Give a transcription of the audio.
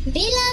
Bila